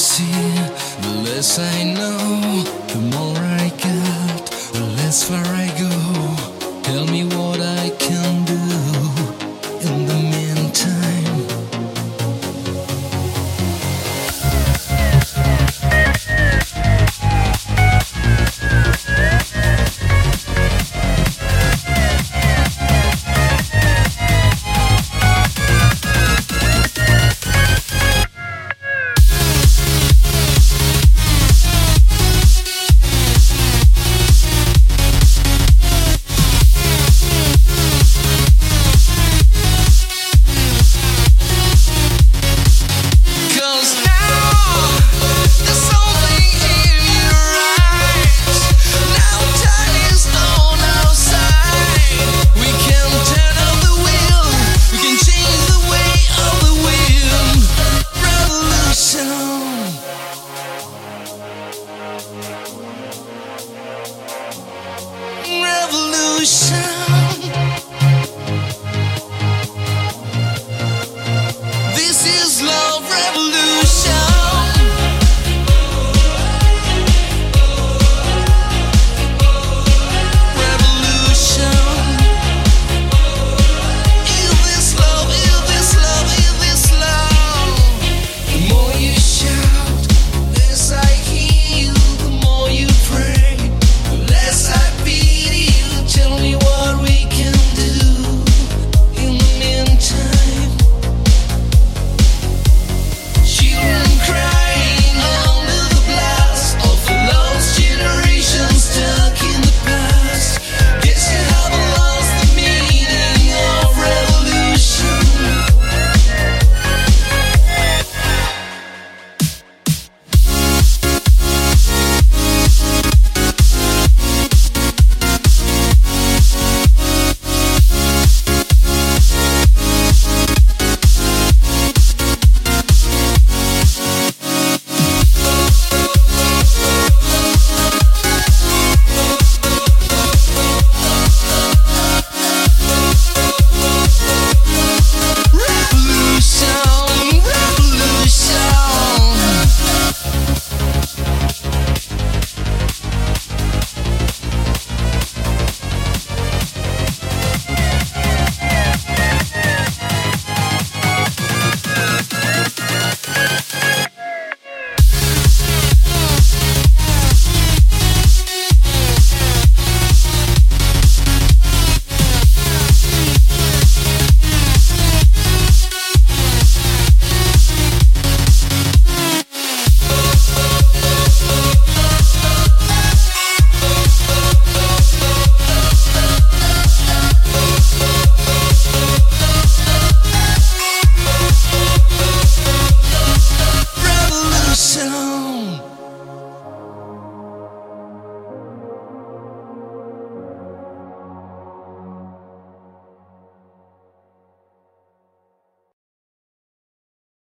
see, the less I know, the more I get. the less far I go. Tell me what I can do. sun.